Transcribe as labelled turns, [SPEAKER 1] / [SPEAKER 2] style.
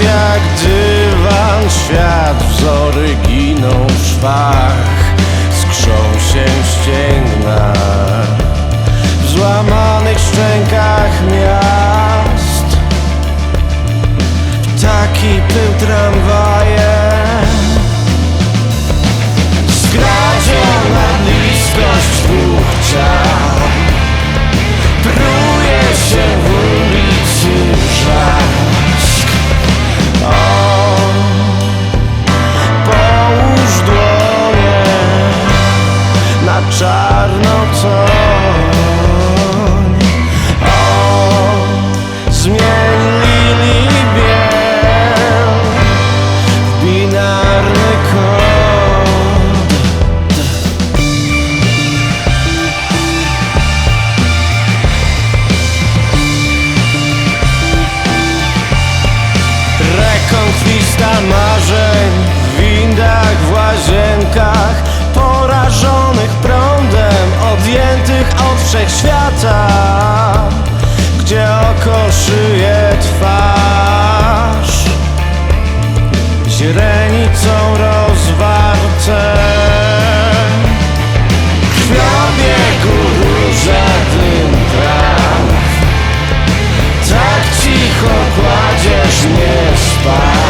[SPEAKER 1] jak dywan Świat wzory giną w szwach Skrzą się ścięgna W złamanych szczękach miast. Taki pył tramwaje na czarno toń O, zmień linii biel w binarny kod Rekonkwista marzeń w windach, w łazienkach Porażonych meus pais.